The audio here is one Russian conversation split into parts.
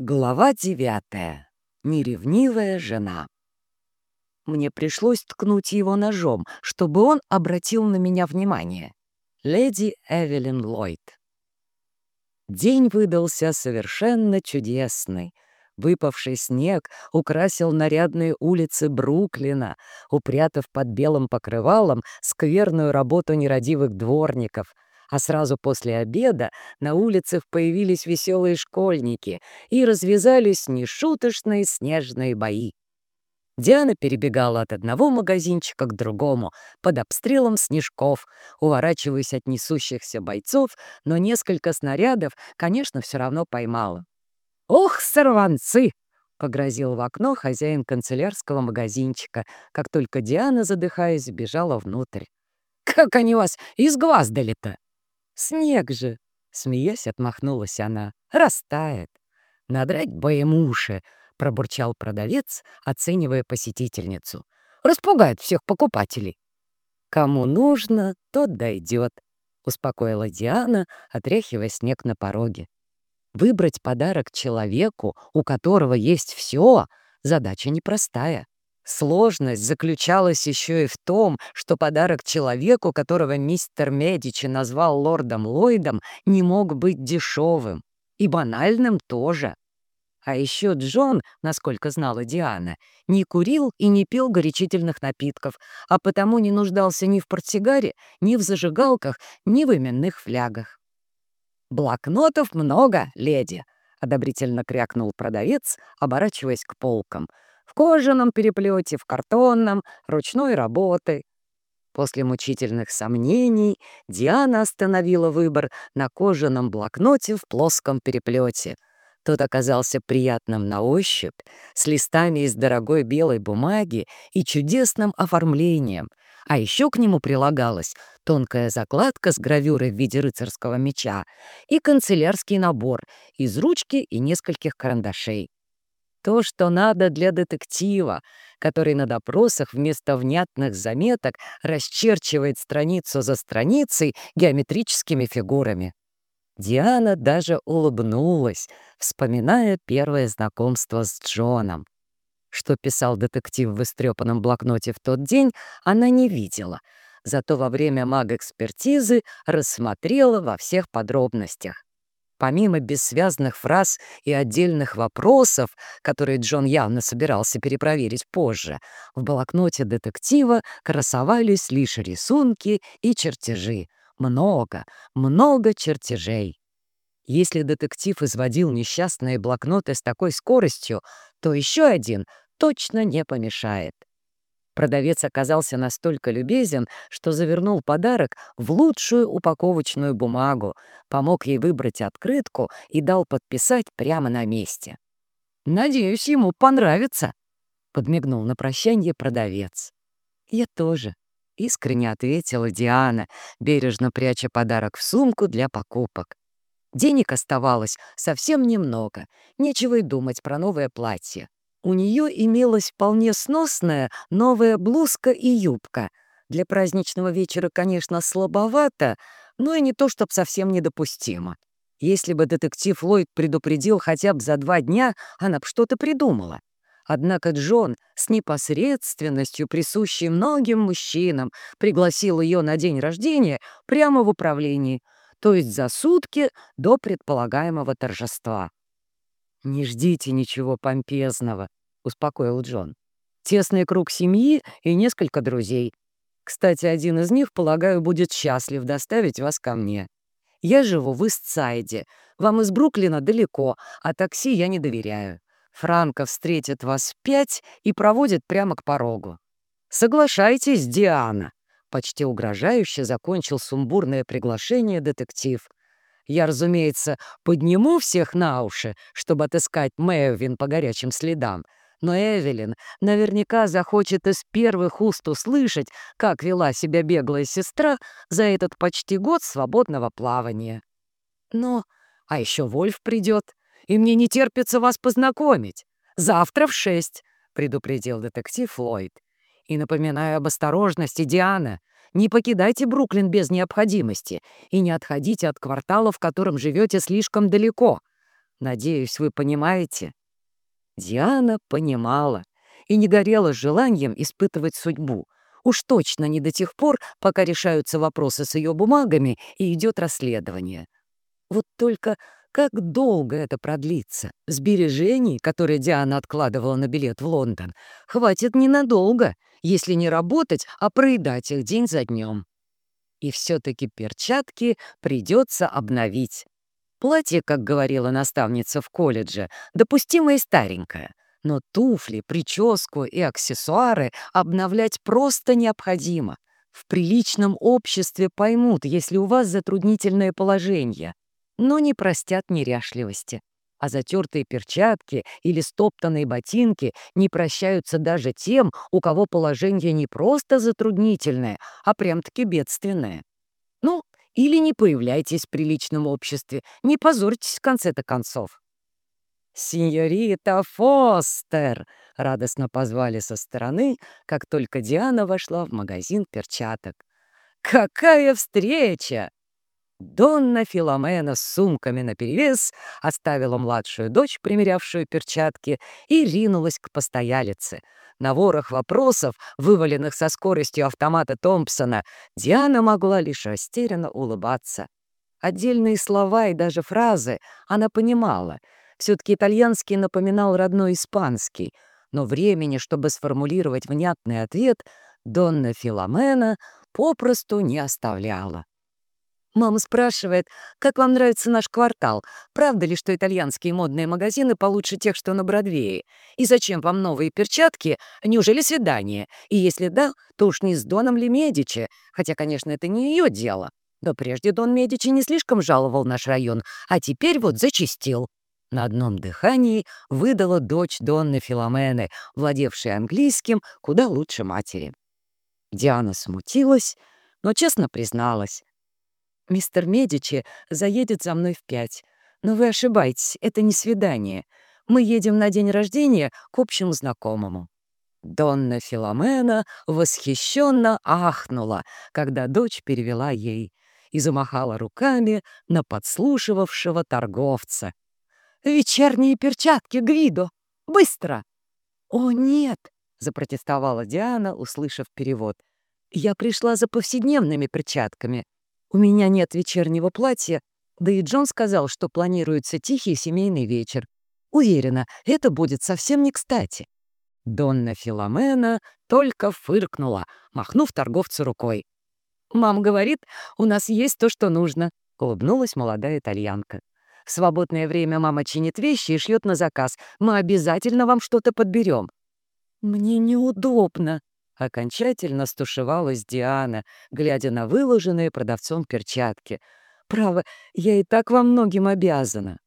Глава девятая. Неревнивая жена. Мне пришлось ткнуть его ножом, чтобы он обратил на меня внимание. Леди Эвелин Ллойд. День выдался совершенно чудесный. Выпавший снег украсил нарядные улицы Бруклина, упрятав под белым покрывалом скверную работу нерадивых дворников — а сразу после обеда на улицах появились веселые школьники и развязались нешуточные снежные бои. Диана перебегала от одного магазинчика к другому, под обстрелом снежков, уворачиваясь от несущихся бойцов, но несколько снарядов, конечно, все равно поймала. «Ох, сорванцы!» — погрозил в окно хозяин канцелярского магазинчика, как только Диана, задыхаясь, бежала внутрь. «Как они вас изгваздали-то!» «Снег же!» — смеясь, отмахнулась она. «Растает!» «Надрать бы ему уши!» — пробурчал продавец, оценивая посетительницу. «Распугает всех покупателей!» «Кому нужно, тот дойдет», — успокоила Диана, отряхивая снег на пороге. «Выбрать подарок человеку, у которого есть все, задача непростая. Сложность заключалась еще и в том, что подарок человеку, которого мистер Медичи назвал лордом Ллойдом, не мог быть дешевым. И банальным тоже. А еще Джон, насколько знала Диана, не курил и не пил горячительных напитков, а потому не нуждался ни в портсигаре, ни в зажигалках, ни в именных флягах. «Блокнотов много, леди!» — одобрительно крякнул продавец, оборачиваясь к полкам — в кожаном переплете, в картонном, ручной работы. После мучительных сомнений Диана остановила выбор на кожаном блокноте в плоском переплете. Тот оказался приятным на ощупь, с листами из дорогой белой бумаги и чудесным оформлением, а еще к нему прилагалась тонкая закладка с гравюрой в виде рыцарского меча и канцелярский набор из ручки и нескольких карандашей. То, что надо для детектива, который на допросах вместо внятных заметок расчерчивает страницу за страницей геометрическими фигурами. Диана даже улыбнулась, вспоминая первое знакомство с Джоном. Что писал детектив в истрепанном блокноте в тот день, она не видела, зато во время маг-экспертизы рассмотрела во всех подробностях. Помимо бессвязных фраз и отдельных вопросов, которые Джон явно собирался перепроверить позже, в блокноте детектива красовались лишь рисунки и чертежи. Много, много чертежей. Если детектив изводил несчастные блокноты с такой скоростью, то еще один точно не помешает. Продавец оказался настолько любезен, что завернул подарок в лучшую упаковочную бумагу, помог ей выбрать открытку и дал подписать прямо на месте. «Надеюсь, ему понравится», — подмигнул на прощание продавец. «Я тоже», — искренне ответила Диана, бережно пряча подарок в сумку для покупок. Денег оставалось совсем немного, нечего и думать про новое платье. У нее имелась вполне сносная новая блузка и юбка. Для праздничного вечера, конечно, слабовато, но и не то, чтоб совсем недопустимо. Если бы детектив Ллойд предупредил хотя бы за два дня, она бы что-то придумала. Однако Джон с непосредственностью, присущей многим мужчинам, пригласил ее на день рождения прямо в управлении, то есть за сутки до предполагаемого торжества. «Не ждите ничего помпезного», — успокоил Джон. «Тесный круг семьи и несколько друзей. Кстати, один из них, полагаю, будет счастлив доставить вас ко мне. Я живу в Истсайде. Вам из Бруклина далеко, а такси я не доверяю. Франко встретит вас в пять и проводит прямо к порогу. Соглашайтесь, Диана!» Почти угрожающе закончил сумбурное приглашение детектив — я, разумеется, подниму всех на уши, чтобы отыскать Мэвин по горячим следам, но Эвелин наверняка захочет из первых уст услышать, как вела себя беглая сестра за этот почти год свободного плавания. Но, а еще Вольф придет, и мне не терпится вас познакомить. Завтра в шесть, — предупредил детектив Ллойд. И напоминаю об осторожности, Диана — не покидайте Бруклин без необходимости и не отходите от квартала, в котором живете слишком далеко. Надеюсь, вы понимаете?» Диана понимала и не горела желанием испытывать судьбу. Уж точно не до тех пор, пока решаются вопросы с ее бумагами и идет расследование. Вот только как долго это продлится? Сбережений, которые Диана откладывала на билет в Лондон, хватит ненадолго, если не работать, а проедать их день за днем. И все-таки перчатки придется обновить. Платье, как говорила наставница в колледже, допустимое старенькое. Но туфли, прическу и аксессуары обновлять просто необходимо. В приличном обществе поймут, если у вас затруднительное положение, но не простят неряшливости. А затертые перчатки или стоптанные ботинки не прощаются даже тем, у кого положение не просто затруднительное, а прям-таки бедственное. Ну, или не появляйтесь в приличном обществе, не позорьтесь в конце-то концов. «Синьорита Фостер!» — радостно позвали со стороны, как только Диана вошла в магазин перчаток. «Какая встреча!» Донна Филомена с сумками наперевес оставила младшую дочь, примерявшую перчатки, и ринулась к постоялице — на ворох вопросов, вываленных со скоростью автомата Томпсона, Диана могла лишь растерянно улыбаться. Отдельные слова и даже фразы она понимала. Все-таки итальянский напоминал родной испанский, но времени, чтобы сформулировать внятный ответ, Донна Филомена попросту не оставляла. Мама спрашивает, как вам нравится наш квартал? Правда ли, что итальянские модные магазины получше тех, что на Бродвее? И зачем вам новые перчатки? Неужели свидание? И если да, то уж не с Доном ли Медичи? Хотя, конечно, это не ее дело. Но прежде Дон Медичи не слишком жаловал наш район, а теперь вот зачистил. На одном дыхании выдала дочь Донны Филомены, владевшей английским куда лучше матери. Диана смутилась, но честно призналась. Мистер Медичи заедет за мной в пять. Но вы ошибаетесь, это не свидание. Мы едем на день рождения к общему знакомому». Донна Филомена восхищенно ахнула, когда дочь перевела ей и замахала руками на подслушивавшего торговца. «Вечерние перчатки, Гвидо! Быстро!» «О, нет!» — запротестовала Диана, услышав перевод. «Я пришла за повседневными перчатками. У меня нет вечернего платья, да и Джон сказал, что планируется тихий семейный вечер. Уверена, это будет совсем не кстати. Донна Филомена только фыркнула, махнув торговцу рукой. «Мам говорит, у нас есть то, что нужно», — улыбнулась молодая итальянка. «В свободное время мама чинит вещи и шьет на заказ. Мы обязательно вам что-то подберем». «Мне неудобно», Окончательно стушевалась Диана, глядя на выложенные продавцом перчатки. «Право, я и так во многим обязана».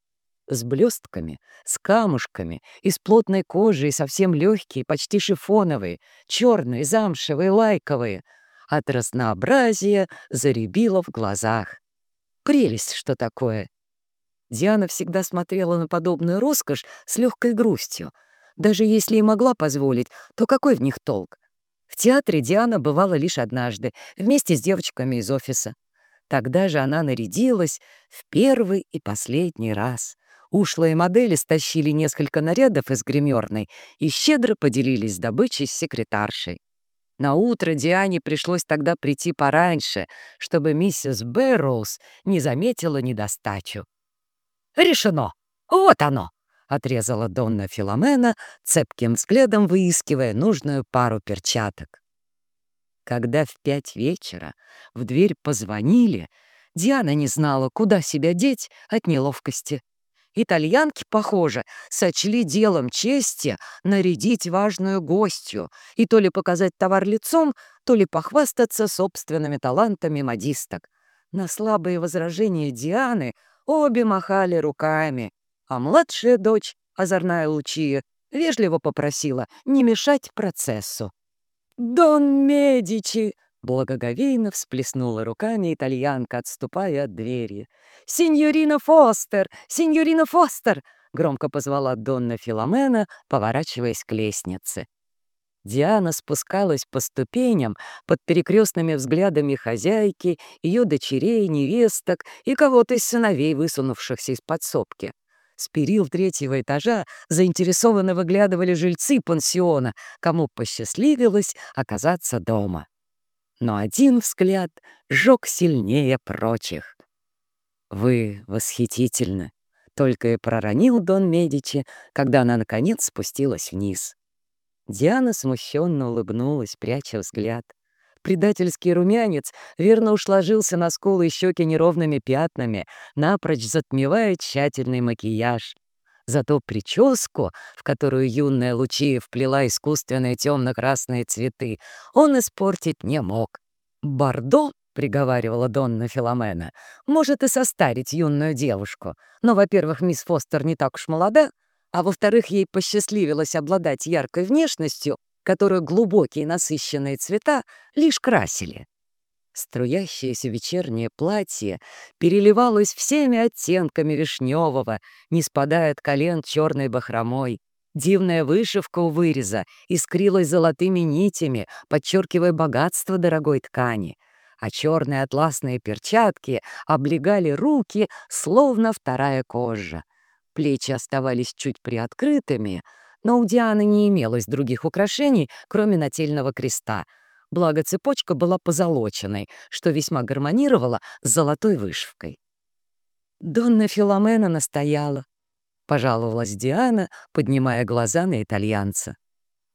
С блестками, с камушками, из плотной кожи и совсем легкие, почти шифоновые, черные, замшевые, лайковые. От разнообразия заребило в глазах. Прелесть, что такое. Диана всегда смотрела на подобную роскошь с легкой грустью. Даже если и могла позволить, то какой в них толк? В театре Диана бывала лишь однажды, вместе с девочками из офиса. Тогда же она нарядилась в первый и последний раз. Ушлые модели стащили несколько нарядов из гримерной и щедро поделились добычей с секретаршей. На утро Диане пришлось тогда прийти пораньше, чтобы миссис Бэрроуз не заметила недостачу. «Решено! Вот оно!» — отрезала Донна Филомена, цепким взглядом выискивая нужную пару перчаток. Когда в пять вечера в дверь позвонили, Диана не знала, куда себя деть от неловкости. Итальянки, похоже, сочли делом чести нарядить важную гостью и то ли показать товар лицом, то ли похвастаться собственными талантами модисток. На слабые возражения Дианы обе махали руками, а младшая дочь, озорная Лучия, вежливо попросила не мешать процессу. «Дон Медичи!» — благоговейно всплеснула руками итальянка, отступая от двери. «Синьорина Фостер! Синьорина Фостер!» — громко позвала Донна Филомена, поворачиваясь к лестнице. Диана спускалась по ступеням под перекрестными взглядами хозяйки, ее дочерей, невесток и кого-то из сыновей, высунувшихся из подсобки. С перил третьего этажа заинтересованно выглядывали жильцы пансиона, кому посчастливилось оказаться дома. Но один взгляд жег сильнее прочих. «Вы восхитительны!» — только и проронил Дон Медичи, когда она, наконец, спустилась вниз. Диана смущенно улыбнулась, пряча взгляд. Предательский румянец верно уж ложился на скулы и щеки неровными пятнами, напрочь затмевая тщательный макияж. Зато прическу, в которую юная Лучия вплела искусственные темно-красные цветы, он испортить не мог. Бордо приговаривала Донна Филомена, может и состарить юную девушку. Но, во-первых, мисс Фостер не так уж молода, а во-вторых, ей посчастливилось обладать яркой внешностью, которую глубокие насыщенные цвета лишь красили. Струящееся вечернее платье переливалось всеми оттенками вишневого, не спадая от колен черной бахромой. Дивная вышивка у выреза искрилась золотыми нитями, подчеркивая богатство дорогой ткани — а черные атласные перчатки облегали руки, словно вторая кожа. Плечи оставались чуть приоткрытыми, но у Дианы не имелось других украшений, кроме нательного креста. Благо цепочка была позолоченной, что весьма гармонировало с золотой вышивкой. Донна Филомена настояла, — пожаловалась Диана, поднимая глаза на итальянца.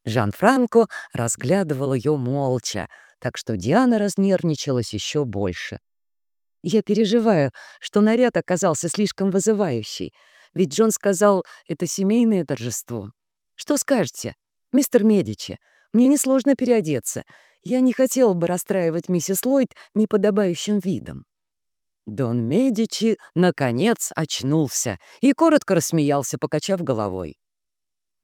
Жан-Франко разглядывал ее молча, так что Диана разнервничалась еще больше. «Я переживаю, что наряд оказался слишком вызывающий, ведь Джон сказал, это семейное торжество. Что скажете, мистер Медичи? Мне несложно переодеться. Я не хотела бы расстраивать миссис Ллойд неподобающим видом». Дон Медичи, наконец, очнулся и коротко рассмеялся, покачав головой.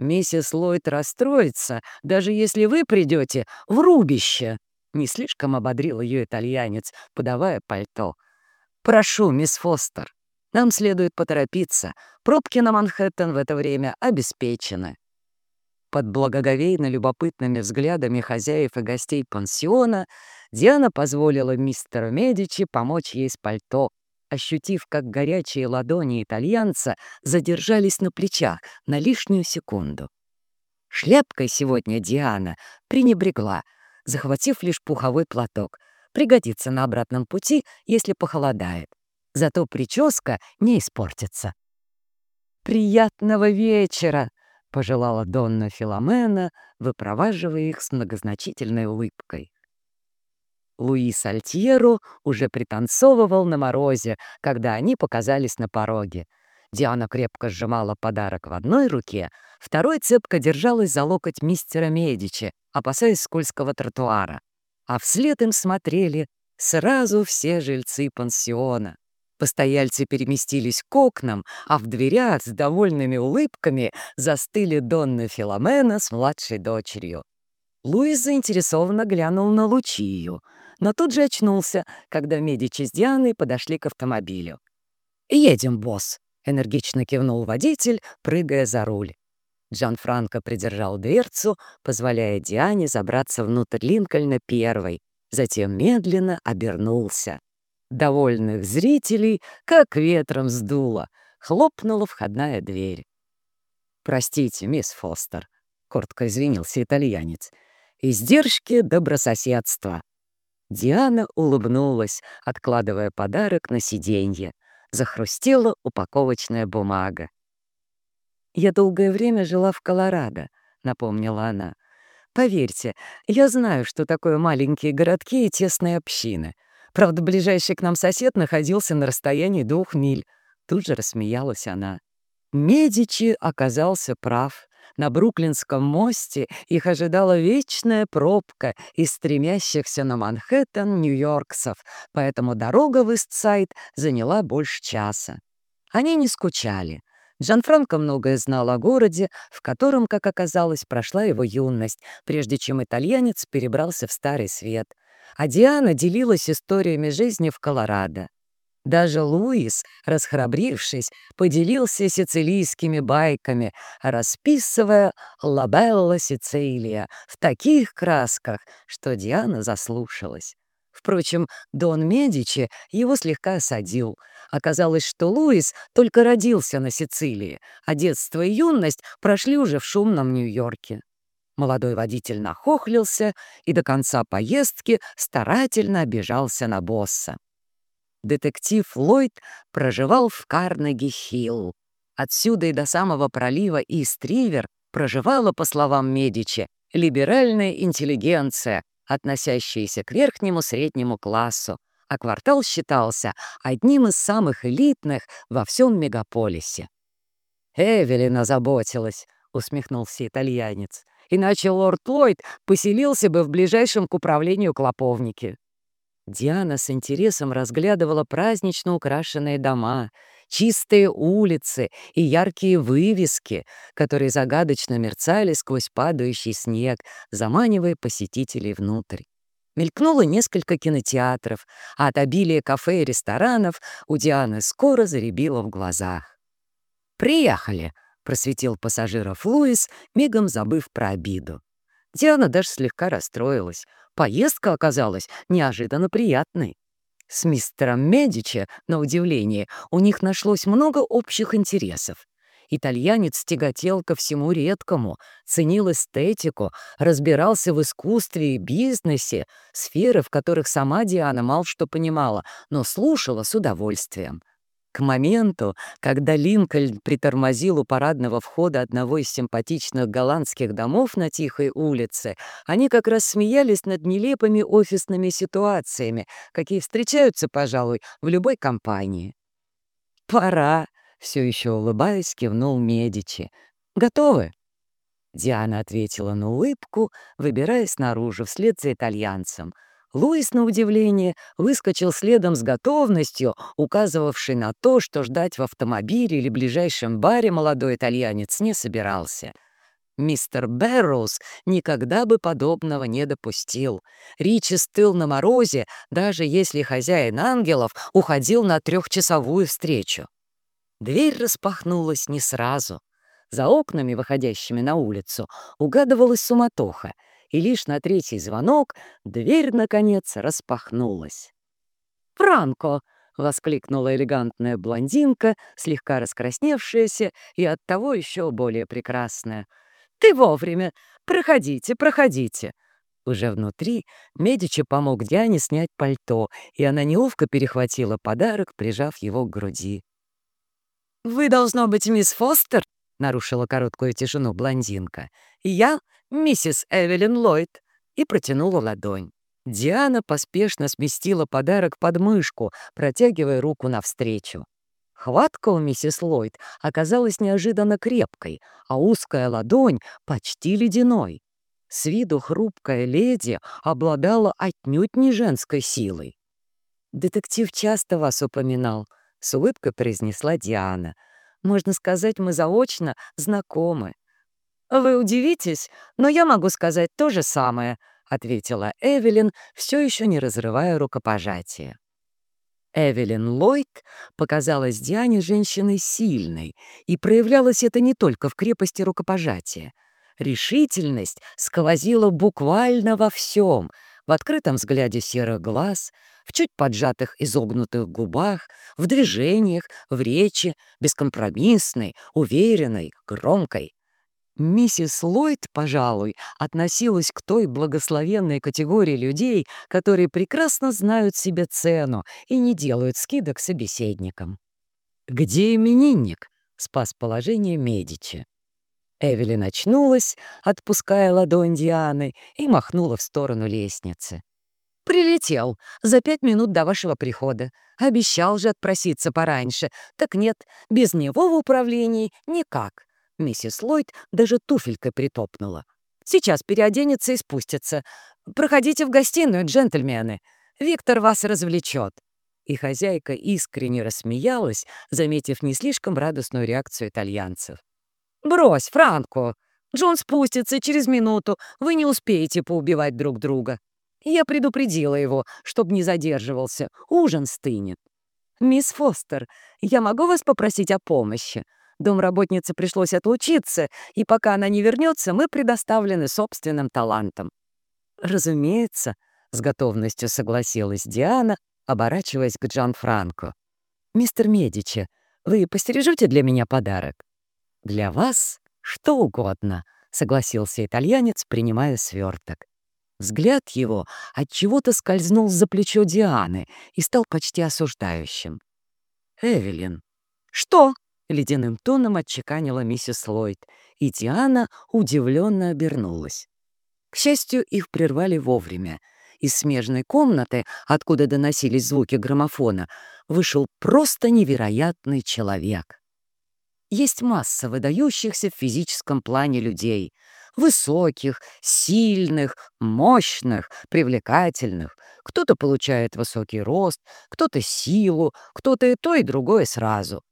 «Миссис Ллойд расстроится, даже если вы придете в рубище», не слишком ободрил ее итальянец, подавая пальто. «Прошу, мисс Фостер, нам следует поторопиться. Пробки на Манхэттен в это время обеспечены». Под благоговейно любопытными взглядами хозяев и гостей пансиона Диана позволила мистеру Медичи помочь ей с пальто, ощутив, как горячие ладони итальянца задержались на плечах на лишнюю секунду. Шляпкой сегодня Диана пренебрегла — захватив лишь пуховой платок. Пригодится на обратном пути, если похолодает. Зато прическа не испортится. «Приятного вечера!» — пожелала Донна Филомена, выпроваживая их с многозначительной улыбкой. Луис Альтьеру уже пританцовывал на морозе, когда они показались на пороге. Диана крепко сжимала подарок в одной руке, второй цепко держалась за локоть мистера Медичи, опасаясь скользкого тротуара. А вслед им смотрели сразу все жильцы пансиона. Постояльцы переместились к окнам, а в дверях с довольными улыбками застыли Донна Филомена с младшей дочерью. Луис заинтересованно глянул на Лучию, но тут же очнулся, когда Медичи с Дианой подошли к автомобилю. «Едем, босс», — энергично кивнул водитель, прыгая за руль. Джан Франко придержал дверцу, позволяя Диане забраться внутрь Линкольна первой, затем медленно обернулся. Довольных зрителей как ветром сдуло, хлопнула входная дверь. «Простите, мисс Фостер», — коротко извинился итальянец, — «издержки добрососедства». Диана улыбнулась, откладывая подарок на сиденье. Захрустела упаковочная бумага. «Я долгое время жила в Колорадо», — напомнила она. «Поверьте, я знаю, что такое маленькие городки и тесные общины. Правда, ближайший к нам сосед находился на расстоянии двух миль». Тут же рассмеялась она. Медичи оказался прав. На Бруклинском мосте их ожидала вечная пробка из стремящихся на Манхэттен нью-йорксов, поэтому дорога в Истсайд заняла больше часа. Они не скучали. Джанфранко многое знал о городе, в котором, как оказалось, прошла его юность, прежде чем итальянец перебрался в Старый Свет. А Диана делилась историями жизни в Колорадо. Даже Луис, расхрабрившись, поделился сицилийскими байками, расписывая «Лабелла Сицилия» в таких красках, что Диана заслушалась. Впрочем, Дон Медичи его слегка осадил. Оказалось, что Луис только родился на Сицилии, а детство и юность прошли уже в шумном Нью-Йорке. Молодой водитель нахохлился и до конца поездки старательно обижался на босса. Детектив Ллойд проживал в Карнеги-Хилл. Отсюда и до самого пролива Ист-Ривер проживала, по словам Медичи, либеральная интеллигенция, относящаяся к верхнему среднему классу, а квартал считался одним из самых элитных во всем мегаполисе. «Эвелина заботилась», — усмехнулся итальянец, «иначе лорд Ллойд поселился бы в ближайшем к управлению клоповнике». Диана с интересом разглядывала празднично украшенные дома, чистые улицы и яркие вывески, которые загадочно мерцали сквозь падающий снег, заманивая посетителей внутрь. Мелькнуло несколько кинотеатров, а от обилия кафе и ресторанов у Дианы скоро заребило в глазах. «Приехали!» — просветил пассажиров Луис, мигом забыв про обиду. Диана даже слегка расстроилась. Поездка оказалась неожиданно приятной. С мистером Медичи, на удивление, у них нашлось много общих интересов. Итальянец тяготел ко всему редкому, ценил эстетику, разбирался в искусстве и бизнесе, сферы, в которых сама Диана мало что понимала, но слушала с удовольствием. К моменту, когда Линкольн притормозил у парадного входа одного из симпатичных голландских домов на Тихой улице, они как раз смеялись над нелепыми офисными ситуациями, какие встречаются, пожалуй, в любой компании. «Пора», — все еще улыбаясь, кивнул Медичи. «Готовы?» Диана ответила на улыбку, выбираясь наружу вслед за итальянцем — Луис, на удивление, выскочил следом с готовностью, указывавшей на то, что ждать в автомобиле или ближайшем баре молодой итальянец не собирался. Мистер Берроуз никогда бы подобного не допустил. Ричи стыл на морозе, даже если хозяин ангелов уходил на трехчасовую встречу. Дверь распахнулась не сразу. За окнами, выходящими на улицу, угадывалась суматоха — и лишь на третий звонок дверь, наконец, распахнулась. «Франко!» — воскликнула элегантная блондинка, слегка раскрасневшаяся и оттого еще более прекрасная. «Ты вовремя! Проходите, проходите!» Уже внутри Медичи помог Диане снять пальто, и она неловко перехватила подарок, прижав его к груди. «Вы, должно быть, мисс Фостер?» — нарушила короткую тишину блондинка. «Я миссис Эвелин Ллойд», и протянула ладонь. Диана поспешно сместила подарок под мышку, протягивая руку навстречу. Хватка у миссис Ллойд оказалась неожиданно крепкой, а узкая ладонь — почти ледяной. С виду хрупкая леди обладала отнюдь не женской силой. «Детектив часто вас упоминал», — с улыбкой произнесла Диана. «Можно сказать, мы заочно знакомы». «Вы удивитесь, но я могу сказать то же самое», — ответила Эвелин, все еще не разрывая рукопожатие. Эвелин Ллойд показалась Диане женщиной сильной, и проявлялось это не только в крепости рукопожатия. Решительность сквозила буквально во всем — в открытом взгляде серых глаз, в чуть поджатых изогнутых губах, в движениях, в речи, бескомпромиссной, уверенной, громкой. Миссис Ллойд, пожалуй, относилась к той благословенной категории людей, которые прекрасно знают себе цену и не делают скидок собеседникам. «Где именинник?» — спас положение Медичи. Эвелин очнулась, отпуская ладонь Дианы, и махнула в сторону лестницы. «Прилетел за пять минут до вашего прихода. Обещал же отпроситься пораньше. Так нет, без него в управлении никак. Миссис Ллойд даже туфелькой притопнула. «Сейчас переоденется и спустится. Проходите в гостиную, джентльмены. Виктор вас развлечет». И хозяйка искренне рассмеялась, заметив не слишком радостную реакцию итальянцев. «Брось, Франко! Джон спустится через минуту. Вы не успеете поубивать друг друга». Я предупредила его, чтобы не задерживался. Ужин стынет. «Мисс Фостер, я могу вас попросить о помощи?» Домработнице пришлось отлучиться, и пока она не вернется, мы предоставлены собственным талантам. Разумеется, — с готовностью согласилась Диана, оборачиваясь к Джан Франко. «Мистер Медичи, вы постережете для меня подарок?» «Для вас что угодно», — согласился итальянец, принимая сверток. Взгляд его от чего то скользнул за плечо Дианы и стал почти осуждающим. «Эвелин». «Что?» — ледяным тоном отчеканила миссис Ллойд, и Диана удивленно обернулась. К счастью, их прервали вовремя. Из смежной комнаты, откуда доносились звуки граммофона, вышел просто невероятный человек. Есть масса выдающихся в физическом плане людей. Высоких, сильных, мощных, привлекательных. Кто-то получает высокий рост, кто-то силу, кто-то и то, и другое сразу.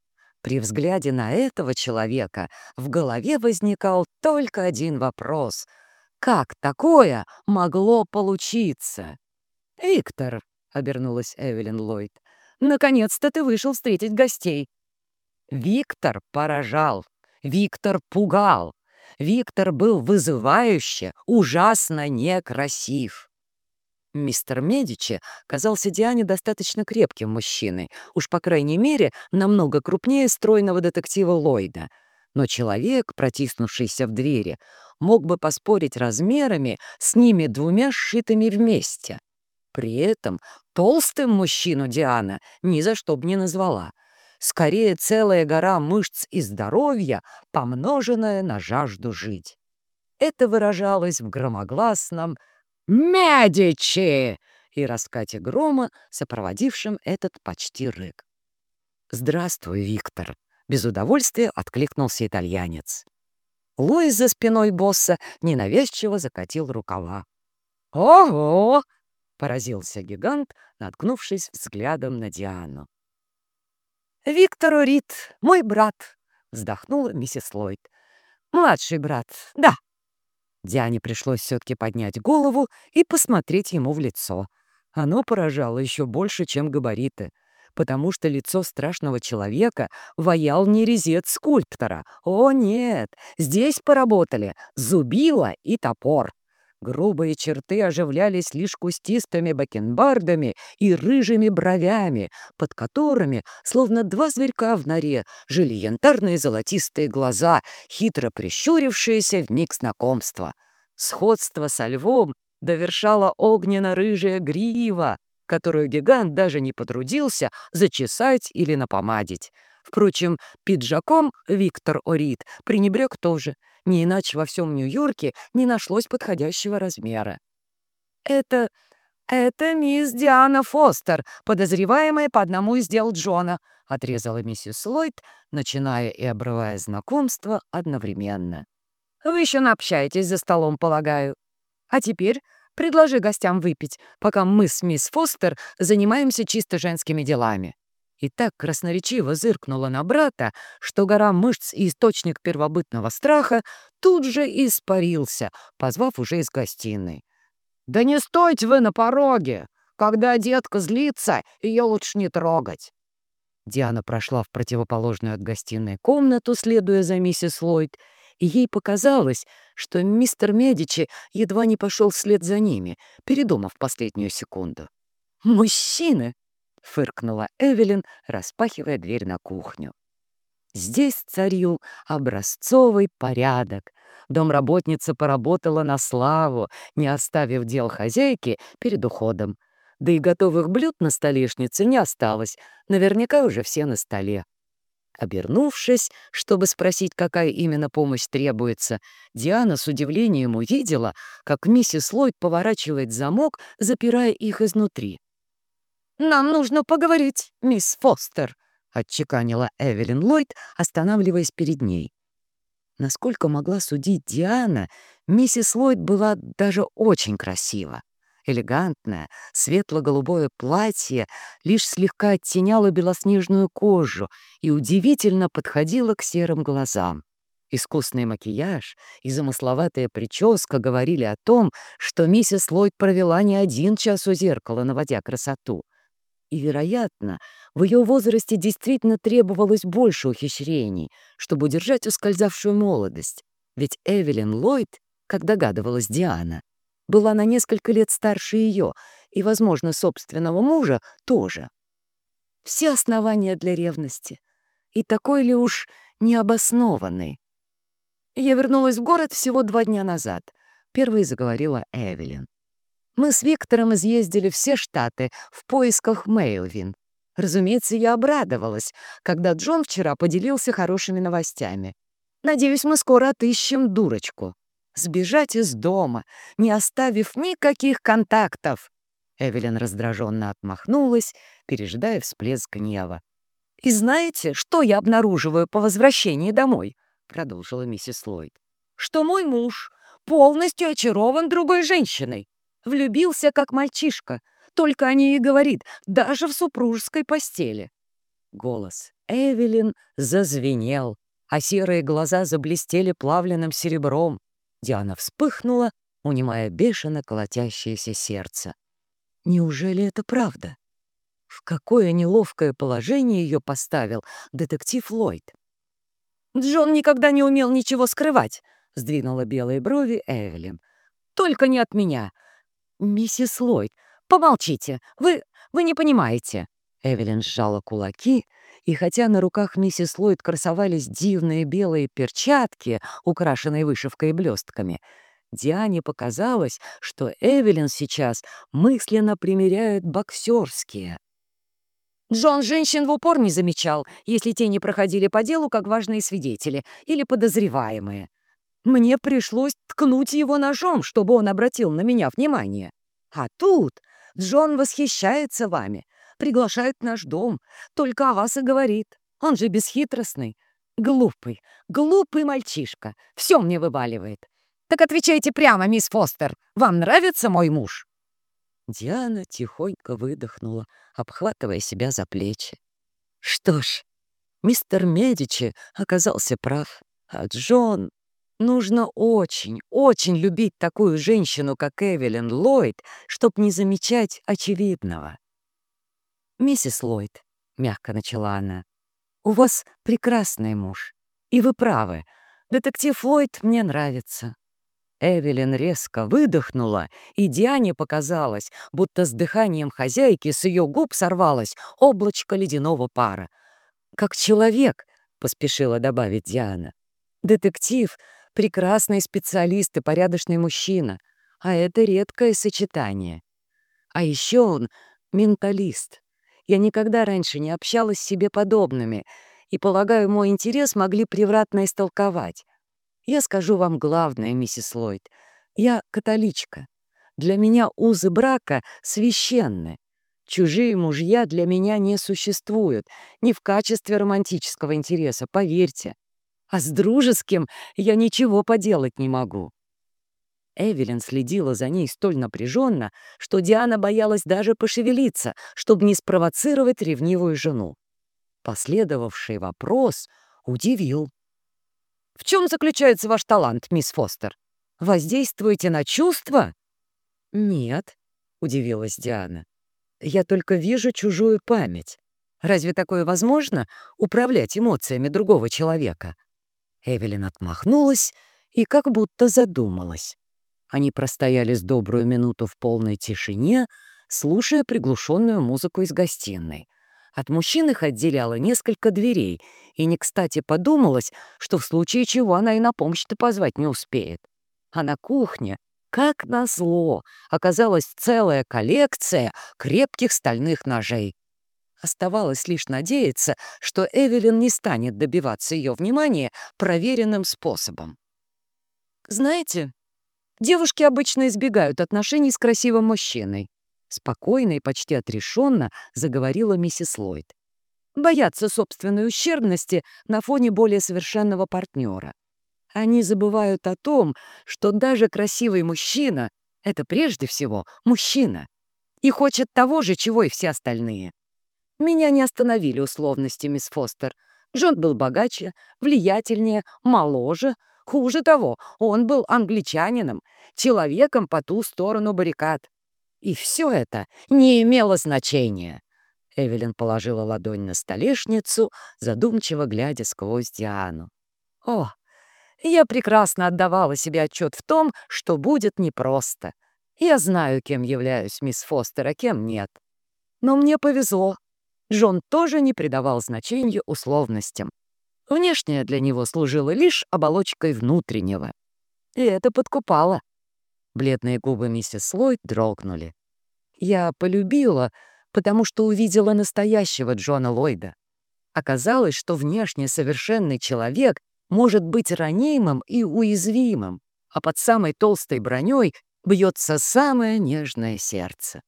При взгляде на этого человека в голове возникал только один вопрос. Как такое могло получиться? «Виктор», — обернулась Эвелин Ллойд, — «наконец-то ты вышел встретить гостей. Виктор поражал, Виктор пугал, Виктор был вызывающе, ужасно некрасив. Мистер Медичи казался Диане достаточно крепким мужчиной, уж по крайней мере намного крупнее стройного детектива Ллойда. Но человек, протиснувшийся в двери, мог бы поспорить размерами с ними двумя сшитыми вместе. При этом толстым мужчину Диана ни за что бы не назвала — скорее целая гора мышц и здоровья, помноженная на жажду жить. Это выражалось в громогласном «Медичи!» и раскате грома, сопроводившем этот почти рык. «Здравствуй, Виктор!» — без удовольствия откликнулся итальянец. Луис за спиной босса ненавязчиво закатил рукава. «Ого!» — поразился гигант, наткнувшись взглядом на Диану. «Виктор Рид, мой брат», — вздохнула миссис Ллойд. «Младший брат, да». Диане пришлось все-таки поднять голову и посмотреть ему в лицо. Оно поражало еще больше, чем габариты, потому что лицо страшного человека ваял не резец скульптора. О, нет, здесь поработали зубило и топор. Грубые черты оживлялись лишь кустистыми бакенбардами и рыжими бровями, под которыми, словно два зверька в норе, жили янтарные золотистые глаза, хитро прищурившиеся в миг знакомства. Сходство со львом довершала огненно-рыжая грива, которую гигант даже не потрудился зачесать или напомадить. Впрочем, пиджаком Виктор Орид пренебрег тоже — не иначе во всем Нью-Йорке не нашлось подходящего размера. «Это... это мисс Диана Фостер, подозреваемая по одному из дел Джона», — отрезала миссис Ллойд, начиная и обрывая знакомство одновременно. «Вы еще наобщаетесь за столом, полагаю. А теперь предложи гостям выпить, пока мы с мисс Фостер занимаемся чисто женскими делами» и так красноречиво зыркнула на брата, что гора мышц и источник первобытного страха тут же испарился, позвав уже из гостиной. «Да не стойте вы на пороге! Когда детка злится, ее лучше не трогать!» Диана прошла в противоположную от гостиной комнату, следуя за миссис Ллойд, и ей показалось, что мистер Медичи едва не пошел вслед за ними, передумав последнюю секунду. «Мужчины!» — фыркнула Эвелин, распахивая дверь на кухню. Здесь царил образцовый порядок. Домработница поработала на славу, не оставив дел хозяйки перед уходом. Да и готовых блюд на столешнице не осталось, наверняка уже все на столе. Обернувшись, чтобы спросить, какая именно помощь требуется, Диана с удивлением увидела, как миссис Ллойд поворачивает замок, запирая их изнутри. «Нам нужно поговорить, мисс Фостер», — отчеканила Эвелин Ллойд, останавливаясь перед ней. Насколько могла судить Диана, миссис Ллойд была даже очень красива. Элегантное, светло-голубое платье лишь слегка оттеняло белоснежную кожу и удивительно подходило к серым глазам. Искусный макияж и замысловатая прическа говорили о том, что миссис Ллойд провела не один час у зеркала, наводя красоту — и, вероятно, в ее возрасте действительно требовалось больше ухищрений, чтобы удержать ускользавшую молодость. Ведь Эвелин Ллойд, как догадывалась Диана, была на несколько лет старше ее, и, возможно, собственного мужа тоже. Все основания для ревности. И такой ли уж необоснованный. Я вернулась в город всего два дня назад. Первой заговорила Эвелин. Мы с Виктором изъездили все штаты в поисках Мейлвин. Разумеется, я обрадовалась, когда Джон вчера поделился хорошими новостями. Надеюсь, мы скоро отыщем дурочку. Сбежать из дома, не оставив никаких контактов. Эвелин раздраженно отмахнулась, пережидая всплеск гнева. «И знаете, что я обнаруживаю по возвращении домой?» — продолжила миссис Ллойд. «Что мой муж полностью очарован другой женщиной. Влюбился, как мальчишка. Только о ней и говорит, даже в супружеской постели». Голос Эвелин зазвенел, а серые глаза заблестели плавленным серебром. Диана вспыхнула, унимая бешено колотящееся сердце. Неужели это правда? В какое неловкое положение ее поставил детектив Ллойд? «Джон никогда не умел ничего скрывать», — сдвинула белые брови Эвелин. «Только не от меня. Миссис Ллойд, помолчите, вы, вы не понимаете». Эвелин сжала кулаки, и хотя на руках миссис Ллойд красовались дивные белые перчатки, украшенные вышивкой и блестками, Диане показалось, что Эвелин сейчас мысленно примеряет боксерские. Джон женщин в упор не замечал, если те не проходили по делу как важные свидетели или подозреваемые. Мне пришлось ткнуть его ножом, чтобы он обратил на меня внимание. А тут Джон восхищается вами, приглашает в наш дом, только о вас и говорит. Он же бесхитростный. Глупый, глупый мальчишка. Все мне выбаливает. Так отвечайте прямо, мисс Фостер. Вам нравится мой муж?» Диана тихонько выдохнула, обхватывая себя за плечи. «Что ж, мистер Медичи оказался прав, а Джон...» Нужно очень, очень любить такую женщину, как Эвелин Ллойд, чтобы не замечать очевидного. «Миссис Ллойд», — мягко начала она, — «у вас прекрасный муж, и вы правы. Детектив Ллойд мне нравится. Эвелин резко выдохнула, и Диане показалось, будто с дыханием хозяйки с ее губ сорвалось облачко ледяного пара. «Как человек», — поспешила добавить Диана. «Детектив — прекрасный специалист и порядочный мужчина, а это редкое сочетание. А еще он менталист. Я никогда раньше не общалась с себе подобными, и, полагаю, мой интерес могли превратно истолковать. Я скажу вам главное, миссис Ллойд. Я католичка. Для меня узы брака священны. Чужие мужья для меня не существуют, ни в качестве романтического интереса, поверьте. А с дружеским я ничего поделать не могу. Эвелин следила за ней столь напряженно, что Диана боялась даже пошевелиться, чтобы не спровоцировать ревнивую жену. Последовавший вопрос удивил. В чем заключается ваш талант, мисс Фостер? Воздействуете на чувства? Нет, удивилась Диана. Я только вижу чужую память. Разве такое возможно — управлять эмоциями другого человека? Эвелин отмахнулась и как будто задумалась. Они простояли с добрую минуту в полной тишине, слушая приглушенную музыку из гостиной. От мужчин их отделяло несколько дверей, и не кстати подумалось, что в случае чего она и на помощь-то позвать не успеет. А на кухне, как назло, оказалась целая коллекция крепких стальных ножей. Оставалось лишь надеяться, что Эвелин не станет добиваться ее внимания проверенным способом. «Знаете, девушки обычно избегают отношений с красивым мужчиной», Спокойно и почти отрешенно заговорила миссис Ллойд. Боятся собственной ущербности на фоне более совершенного партнера. Они забывают о том, что даже красивый мужчина — это прежде всего мужчина и хочет того же, чего и все остальные. Меня не остановили условности, мисс Фостер. Джон был богаче, влиятельнее, моложе. Хуже того, он был англичанином, человеком по ту сторону баррикад. И все это не имело значения. Эвелин положила ладонь на столешницу, задумчиво глядя сквозь Диану. «О, я прекрасно отдавала себе отчет в том, что будет непросто. Я знаю, кем являюсь, мисс Фостер, а кем нет. Но мне повезло. Джон тоже не придавал значению условностям. Внешнее для него служило лишь оболочкой внутреннего. И это подкупало. Бледные губы миссис Ллойд дрогнули. Я полюбила, потому что увидела настоящего Джона Ллойда. Оказалось, что внешне совершенный человек может быть ранимым и уязвимым, а под самой толстой броней бьется самое нежное сердце.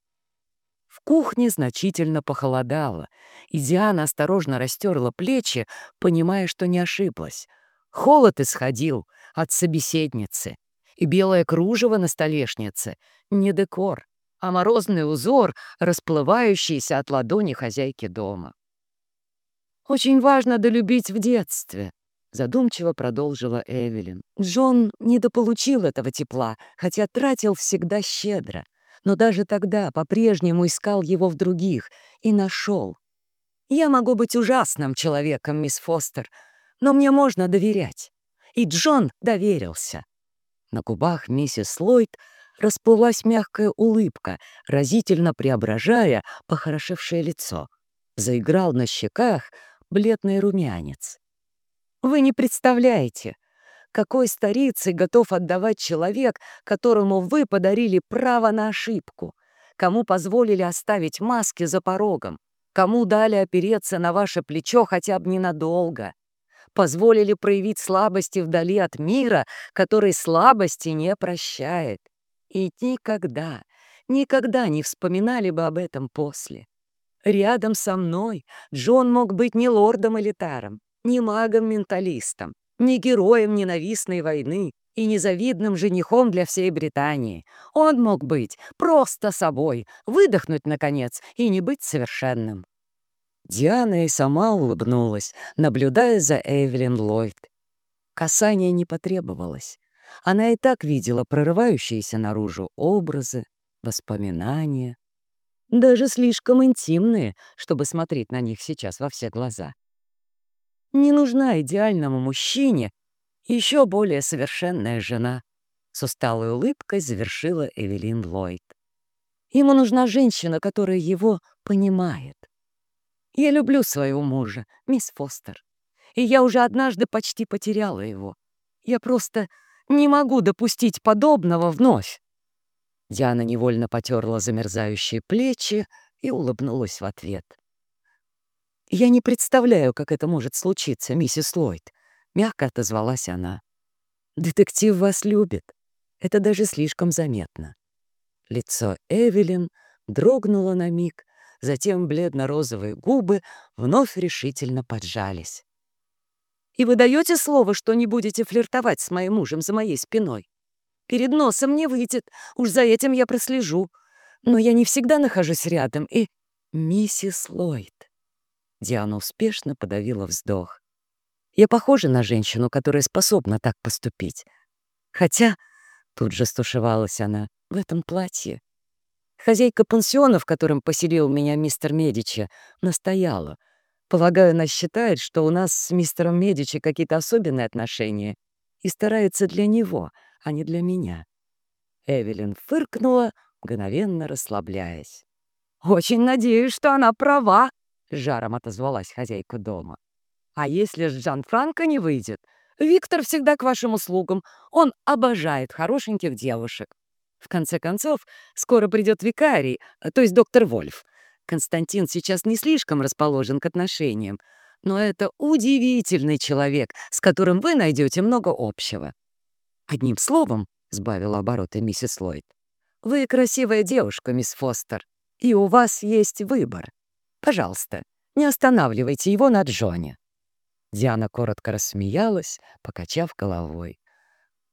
В кухне значительно похолодало, и Диана осторожно растерла плечи, понимая, что не ошиблась. Холод исходил от собеседницы, и белое кружево на столешнице — не декор, а морозный узор, расплывающийся от ладони хозяйки дома. «Очень важно долюбить в детстве», — задумчиво продолжила Эвелин. Джон недополучил этого тепла, хотя тратил всегда щедро, но даже тогда по-прежнему искал его в других и нашел. «Я могу быть ужасным человеком, мисс Фостер, но мне можно доверять». И Джон доверился. На губах миссис Ллойд расплылась мягкая улыбка, разительно преображая похорошевшее лицо. Заиграл на щеках бледный румянец. «Вы не представляете, какой старицей готов отдавать человек, которому вы подарили право на ошибку, кому позволили оставить маски за порогом, кому дали опереться на ваше плечо хотя бы ненадолго, позволили проявить слабости вдали от мира, который слабости не прощает. И никогда, никогда не вспоминали бы об этом после. Рядом со мной Джон мог быть не лордом-элитаром, не магом-менталистом, не героем ненавистной войны и незавидным женихом для всей Британии. Он мог быть просто собой, выдохнуть, наконец, и не быть совершенным. Диана и сама улыбнулась, наблюдая за Эвелин Ллойд. Касания не потребовалось. Она и так видела прорывающиеся наружу образы, воспоминания, даже слишком интимные, чтобы смотреть на них сейчас во все глаза. Не нужна идеальному мужчине еще более совершенная жена, с усталой улыбкой завершила Эвелин Ллойд. Ему нужна женщина, которая его понимает. Я люблю своего мужа, мисс Фостер, и я уже однажды почти потеряла его. Я просто не могу допустить подобного вновь. Диана невольно потерла замерзающие плечи и улыбнулась в ответ. «Я не представляю, как это может случиться, миссис Ллойд», — мягко отозвалась она. «Детектив вас любит. Это даже слишком заметно». Лицо Эвелин дрогнуло на миг, затем бледно-розовые губы вновь решительно поджались. «И вы даете слово, что не будете флиртовать с моим мужем за моей спиной? Перед носом не выйдет, уж за этим я прослежу. Но я не всегда нахожусь рядом, и... Миссис Ллойд. Диана успешно подавила вздох. Я похожа на женщину, которая способна так поступить. Хотя, тут же стушевалась она, в этом платье. Хозяйка пансиона, в котором поселил меня мистер Медичи, настояла. Полагаю, она считает, что у нас с мистером Медичи какие-то особенные отношения и старается для него, а не для меня. Эвелин фыркнула, мгновенно расслабляясь. «Очень надеюсь, что она права», — жаром отозвалась хозяйка дома. «А если ж Жан Франко не выйдет? Виктор всегда к вашим услугам. Он обожает хорошеньких девушек. В конце концов, скоро придет викарий, то есть доктор Вольф. Константин сейчас не слишком расположен к отношениям, но это удивительный человек, с которым вы найдете много общего. Одним словом, — сбавила обороты миссис Ллойд, — вы красивая девушка, мисс Фостер, и у вас есть выбор. Пожалуйста, не останавливайте его на Джоне». Диана коротко рассмеялась, покачав головой.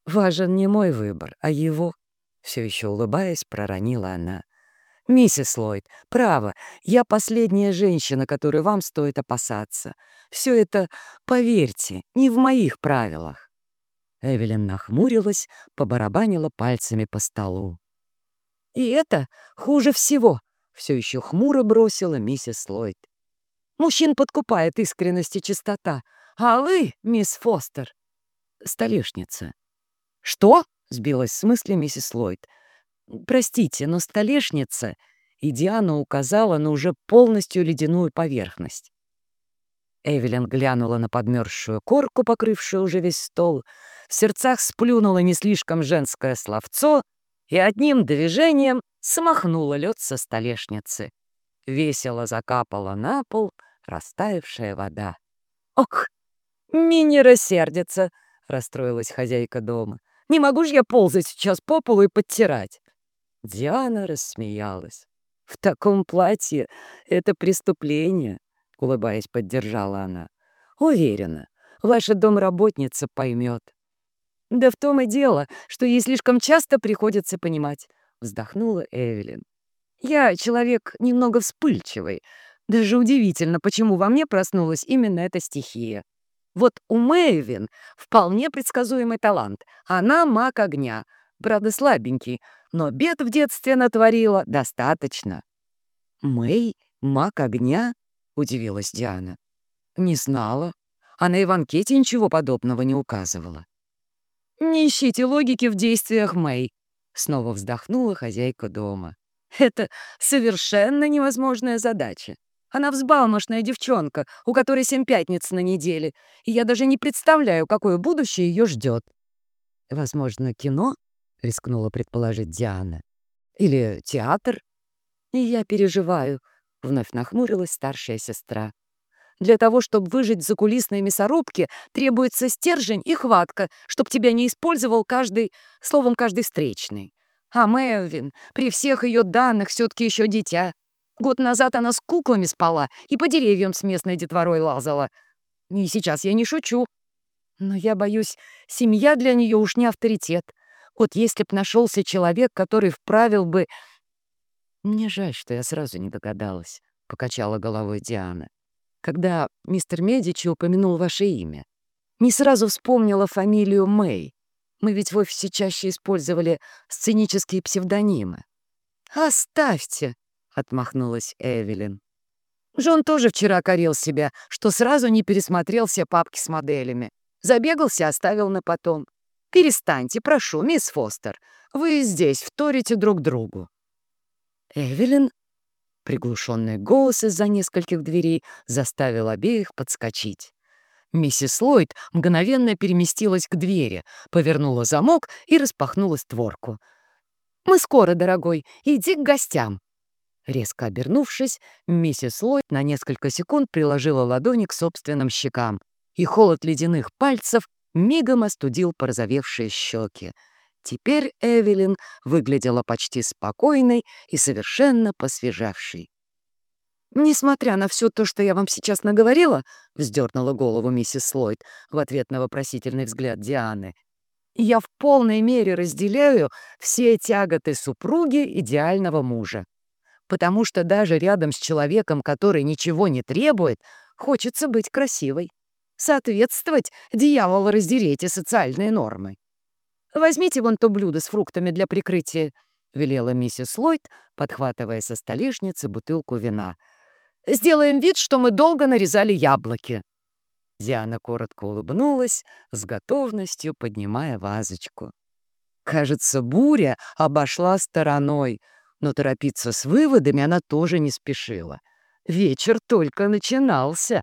«Важен не мой выбор, а его», — все еще улыбаясь, проронила она. «Миссис Ллойд, право, я последняя женщина, которой вам стоит опасаться. Все это, поверьте, не в моих правилах». Эвелин нахмурилась, побарабанила пальцами по столу. «И это хуже всего», все еще хмуро бросила миссис Ллойд. «Мужчин подкупает искренность и чистота, а вы, мисс Фостер...» «Столешница». «Что?» — сбилась с мысли миссис Ллойд. Простите, но столешница...» И Диана указала на уже полностью ледяную поверхность. Эвелин глянула на подмерзшую корку, покрывшую уже весь стол, в сердцах сплюнула не слишком женское словцо и одним движением смахнула лед со столешницы. Весело закапала на пол растаявшая вода. «Ох, мини рассердится!» — расстроилась хозяйка дома. «Не могу же я ползать сейчас по полу и подтирать!» Диана рассмеялась. «В таком платье это преступление!» — улыбаясь, поддержала она. «Уверена, ваша домработница поймет». «Да в том и дело, что ей слишком часто приходится понимать», — вздохнула Эвелин. «Я человек немного вспыльчивый. Даже удивительно, почему во мне проснулась именно эта стихия. Вот у Мэйвин вполне предсказуемый талант. Она маг огня, правда слабенький, но бед в детстве натворила достаточно». «Мэй — маг огня?» — удивилась Диана. «Не знала. А на Иванкете ничего подобного не указывала». «Не ищите логики в действиях Мэй», — снова вздохнула хозяйка дома. «Это совершенно невозможная задача. Она взбалмошная девчонка, у которой семь пятниц на неделе, и я даже не представляю, какое будущее ее ждет». «Возможно, кино?» — рискнула предположить Диана. «Или театр?» «И я переживаю», — вновь нахмурилась старшая сестра. Для того, чтобы выжить в закулисной мясорубке, требуется стержень и хватка, чтобы тебя не использовал каждый, словом, каждый встречный. А Мелвин, при всех ее данных, все-таки еще дитя. Год назад она с куклами спала и по деревьям с местной детворой лазала. И сейчас я не шучу. Но я боюсь, семья для нее уж не авторитет. Вот если б нашелся человек, который вправил бы... Мне жаль, что я сразу не догадалась, — покачала головой Диана когда мистер Медичи упомянул ваше имя. Не сразу вспомнила фамилию Мэй. Мы ведь в офисе чаще использовали сценические псевдонимы. «Оставьте!» — отмахнулась Эвелин. Джон тоже вчера корил себя, что сразу не пересмотрел все папки с моделями. Забегался, оставил на потом. «Перестаньте, прошу, мисс Фостер. Вы здесь вторите друг другу». Эвелин Приглушенный голос из-за нескольких дверей заставил обеих подскочить. Миссис Ллойд мгновенно переместилась к двери, повернула замок и распахнула створку. «Мы скоро, дорогой, иди к гостям!» Резко обернувшись, миссис Ллойд на несколько секунд приложила ладони к собственным щекам, и холод ледяных пальцев мигом остудил порозовевшие щеки. Теперь Эвелин выглядела почти спокойной и совершенно посвежавшей. «Несмотря на все то, что я вам сейчас наговорила», — вздернула голову миссис Ллойд в ответ на вопросительный взгляд Дианы, «я в полной мере разделяю все тяготы супруги идеального мужа. Потому что даже рядом с человеком, который ничего не требует, хочется быть красивой. Соответствовать, дьявол, раздерите социальные нормы. «Возьмите вон то блюдо с фруктами для прикрытия», — велела миссис Ллойд, подхватывая со столешницы бутылку вина. «Сделаем вид, что мы долго нарезали яблоки». Диана коротко улыбнулась, с готовностью поднимая вазочку. Кажется, буря обошла стороной, но торопиться с выводами она тоже не спешила. Вечер только начинался.